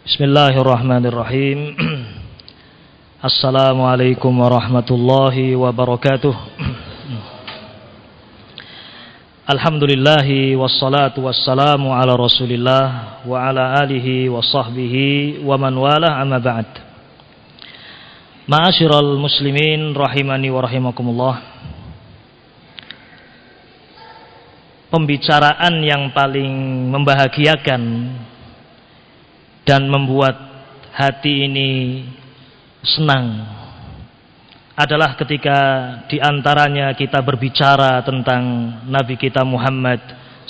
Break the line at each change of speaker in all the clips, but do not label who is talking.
Bismillahirrahmanirrahim. Assalamualaikum warahmatullahi wabarakatuh. Alhamdulillahi wassalatu wassalamu ala Rasulillah wa ala alihi wa sahbihi wa man wala amma ba'd. Ma'asyiral muslimin rahimani wa rahimakumullah. Pembicaraan yang paling membahagiakan dan membuat hati ini senang adalah ketika di antaranya kita berbicara tentang Nabi kita Muhammad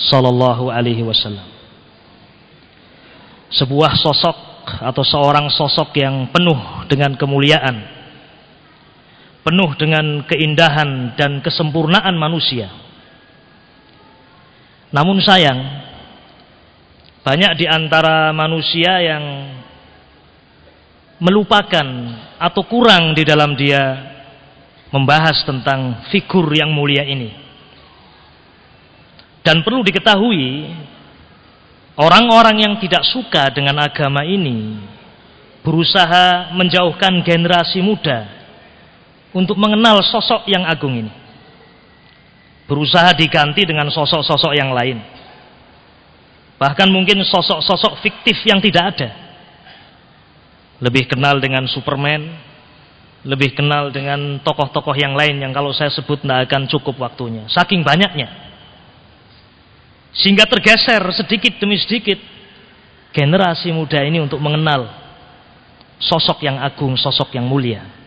Sallallahu Alaihi Wasallam. Sebuah sosok atau seorang sosok yang penuh dengan kemuliaan, penuh dengan keindahan dan kesempurnaan manusia. Namun sayang, banyak di antara manusia yang melupakan atau kurang di dalam dia membahas tentang figur yang mulia ini. Dan perlu diketahui, orang-orang yang tidak suka dengan agama ini berusaha menjauhkan generasi muda untuk mengenal sosok yang agung ini. Berusaha diganti dengan sosok-sosok yang lain. Bahkan mungkin sosok-sosok fiktif yang tidak ada. Lebih kenal dengan Superman, lebih kenal dengan tokoh-tokoh yang lain yang kalau saya sebut tidak akan cukup waktunya. Saking banyaknya. Sehingga tergeser sedikit demi sedikit generasi muda ini untuk mengenal sosok yang agung, sosok yang mulia.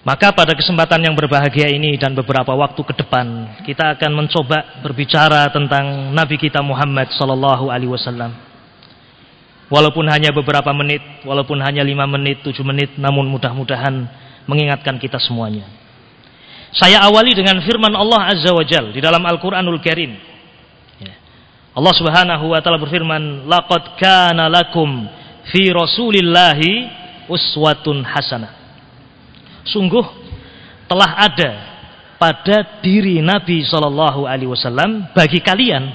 Maka pada kesempatan yang berbahagia ini dan beberapa waktu ke depan kita akan mencoba berbicara tentang Nabi kita Muhammad sallallahu alaihi wasallam. Walaupun hanya beberapa menit, walaupun hanya lima menit, tujuh menit, namun mudah-mudahan mengingatkan kita semuanya. Saya awali dengan firman Allah Azza wa Jal di dalam Al-Quranul Karim. Ya. Allah Subhanahu wa taala berfirman, "Laqad kana lakum fi Rasulillahi uswatun hasanah." Sungguh telah ada pada diri Nabi Shallallahu Alaihi Wasallam bagi kalian,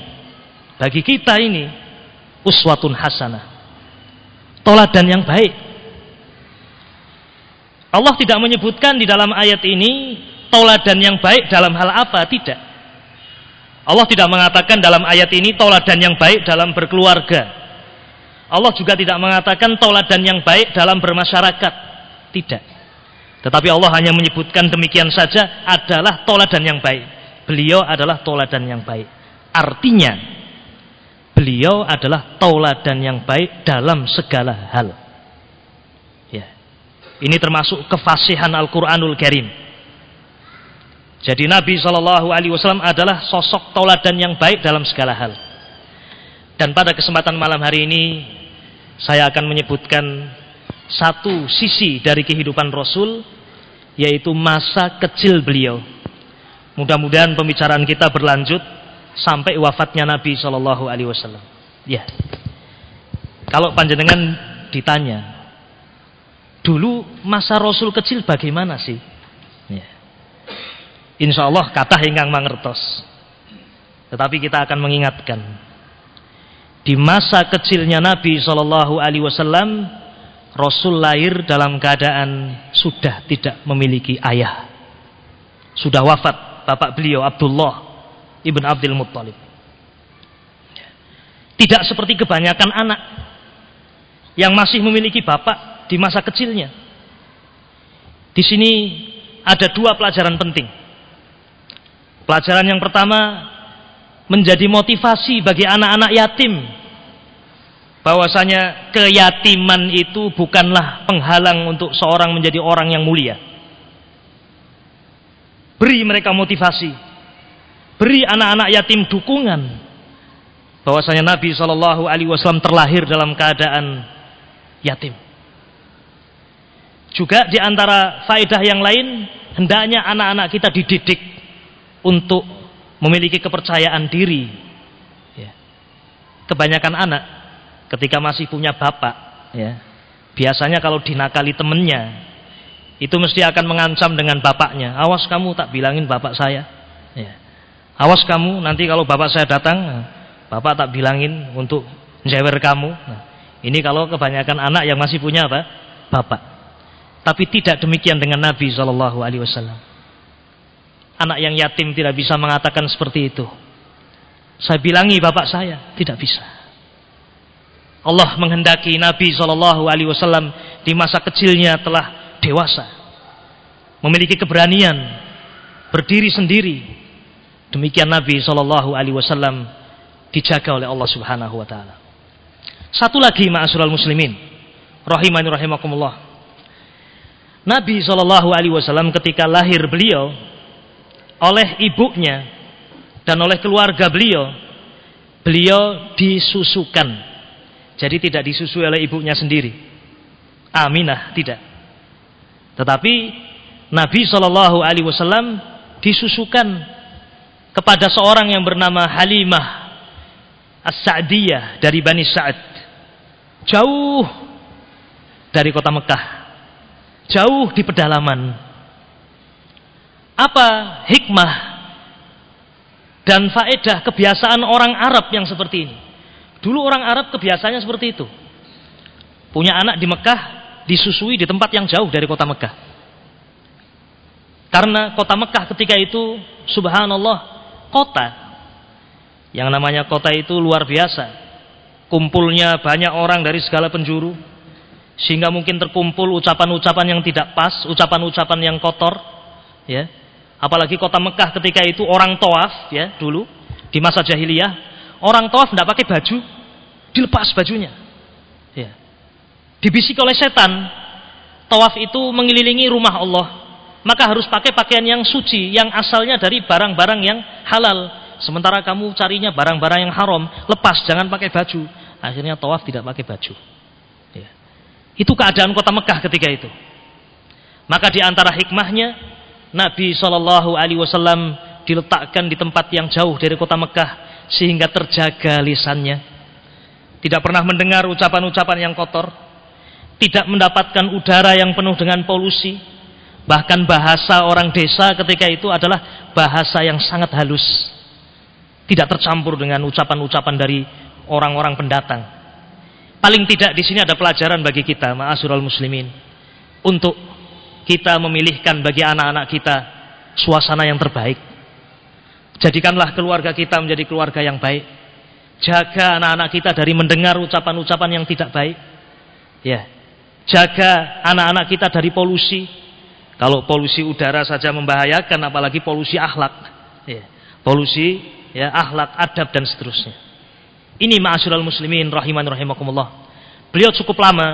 bagi kita ini uswatun hasanah, toladan yang baik. Allah tidak menyebutkan di dalam ayat ini toladan yang baik dalam hal apa, tidak. Allah tidak mengatakan dalam ayat ini toladan yang baik dalam berkeluarga. Allah juga tidak mengatakan toladan yang baik dalam bermasyarakat. Tidak. Tetapi Allah hanya menyebutkan demikian saja adalah toladan yang baik. Beliau adalah toladan yang baik. Artinya, beliau adalah toladan yang baik dalam segala hal. Ya. Ini termasuk kefasihan Al-Quranul Karim. Jadi Nabi Shallallahu Alaihi Wasallam adalah sosok toladan yang baik dalam segala hal. Dan pada kesempatan malam hari ini saya akan menyebutkan satu sisi dari kehidupan Rasul yaitu masa kecil beliau. Mudah-mudahan pembicaraan kita berlanjut sampai wafatnya Nabi Shallallahu Alaihi Wasallam. Ya, kalau panjenengan ditanya, dulu masa Rasul kecil bagaimana sih? Ya. Insya Allah kata hingga mangertos. Tetapi kita akan mengingatkan di masa kecilnya Nabi Shallallahu Alaihi Wasallam Rasul lahir dalam keadaan sudah tidak memiliki ayah. Sudah wafat bapak beliau Abdullah ibn Abdul Muttalib. Tidak seperti kebanyakan anak yang masih memiliki bapak di masa kecilnya. Di sini ada dua pelajaran penting. Pelajaran yang pertama menjadi motivasi bagi anak-anak yatim bahwasanya keyatiman itu bukanlah penghalang untuk seorang menjadi orang yang mulia. Beri mereka motivasi. Beri anak-anak yatim dukungan. Bahwasanya Nabi Shallallahu alaihi wasallam terlahir dalam keadaan yatim. Juga di antara faedah yang lain, hendaknya anak-anak kita dididik untuk memiliki kepercayaan diri. Ya. Kebanyakan anak ketika masih punya bapak ya biasanya kalau dinakali temennya itu mesti akan mengancam dengan bapaknya awas kamu tak bilangin bapak saya ya. awas kamu nanti kalau bapak saya datang bapak tak bilangin untuk menjewer kamu nah, Ini kalau kebanyakan anak yang masih punya apa? Bapak. Tapi tidak demikian dengan Nabi Shallallahu Alaihi Wasallam. Anak yang yatim tidak bisa mengatakan seperti itu. Saya bilangi bapak saya, tidak bisa. Allah menghendaki Nabi Shallallahu Alaihi Wasallam di masa kecilnya telah dewasa, memiliki keberanian, berdiri sendiri. Demikian Nabi Shallallahu Alaihi Wasallam dijaga oleh Allah Subhanahu Wa Taala. Satu lagi ma'asyiral muslimin, rahimani rahimakumullah. Nabi Shallallahu Alaihi Wasallam ketika lahir beliau oleh ibunya dan oleh keluarga beliau, beliau disusukan jadi tidak disusui oleh ibunya sendiri. Aminah tidak. Tetapi Nabi Shallallahu Alaihi Wasallam disusukan kepada seorang yang bernama Halimah As-Sa'diyah dari Bani Sa'ad. Jauh dari kota Mekah. Jauh di pedalaman. Apa hikmah dan faedah kebiasaan orang Arab yang seperti ini? Dulu orang Arab kebiasaannya seperti itu. Punya anak di Mekah, disusui di tempat yang jauh dari kota Mekah. Karena kota Mekah ketika itu, subhanallah, kota. Yang namanya kota itu luar biasa. Kumpulnya banyak orang dari segala penjuru. Sehingga mungkin terkumpul ucapan-ucapan yang tidak pas, ucapan-ucapan yang kotor. ya. Apalagi kota Mekah ketika itu orang toaf ya dulu di masa jahiliyah orang toaf tidak pakai baju dilepas bajunya. Ya. Dibisik oleh setan, tawaf itu mengelilingi rumah Allah, maka harus pakai pakaian yang suci, yang asalnya dari barang-barang yang halal. Sementara kamu carinya barang-barang yang haram, lepas, jangan pakai baju. Akhirnya tawaf tidak pakai baju. Ya. Itu keadaan kota Mekah ketika itu. Maka di antara hikmahnya, Nabi Shallallahu Alaihi Wasallam diletakkan di tempat yang jauh dari kota Mekah sehingga terjaga lisannya. Tidak pernah mendengar ucapan-ucapan yang kotor, tidak mendapatkan udara yang penuh dengan polusi, bahkan bahasa orang desa ketika itu adalah bahasa yang sangat halus, tidak tercampur dengan ucapan-ucapan dari orang-orang pendatang. Paling tidak di sini ada pelajaran bagi kita, ma'asyiral muslimin, untuk kita memilihkan bagi anak-anak kita suasana yang terbaik. Jadikanlah keluarga kita menjadi keluarga yang baik Jaga anak-anak kita dari mendengar ucapan-ucapan yang tidak baik. Ya. Jaga anak-anak kita dari polusi. Kalau polusi udara saja membahayakan apalagi polusi akhlak. Ya. Polusi ya akhlak, adab dan seterusnya. Ini ma'asyiral muslimin rahiman rahimakumullah. Beliau cukup lama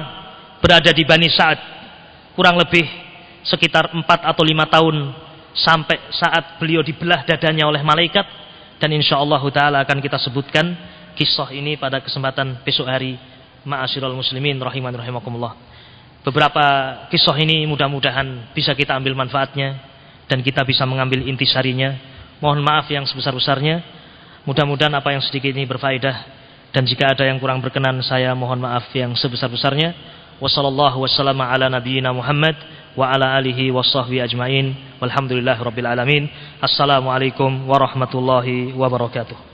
berada di Bani Sa'ad. Kurang lebih sekitar 4 atau 5 tahun sampai saat beliau dibelah dadanya oleh malaikat dan insyaallah taala akan kita sebutkan kisah ini pada kesempatan besok hari ma'asyiral muslimin rahiman rahimakumullah. Beberapa kisah ini mudah-mudahan bisa kita ambil manfaatnya dan kita bisa mengambil intisarinya. Mohon maaf yang sebesar-besarnya. Mudah-mudahan apa yang sedikit ini berfaedah dan jika ada yang kurang berkenan saya mohon maaf yang sebesar-besarnya. Wassallallahu wassalamu ala nabiyyina Muhammad wa ala alihi washabbi ajmain. Walhamdulillahirabbil alamin. Assalamualaikum warahmatullahi wabarakatuh.